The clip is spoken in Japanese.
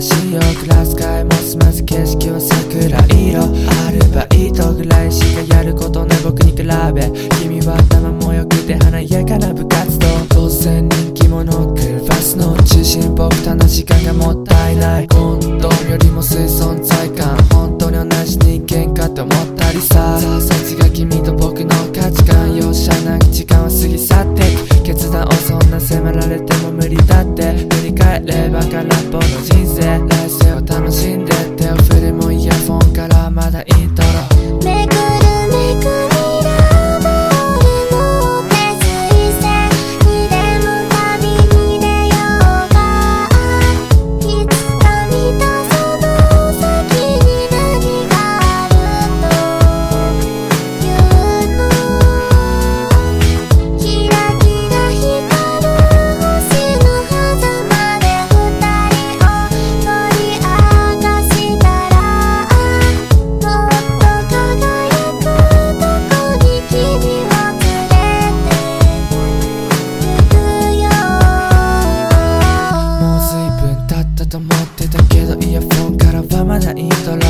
しをラスすえますまず景色は桜色アルバイトぐらいしかやることない僕に比べ君は頭も良くて華やかな部活動当然人気者クラスの中心僕との時間がもったいない今度よりも水存在 pensadito lo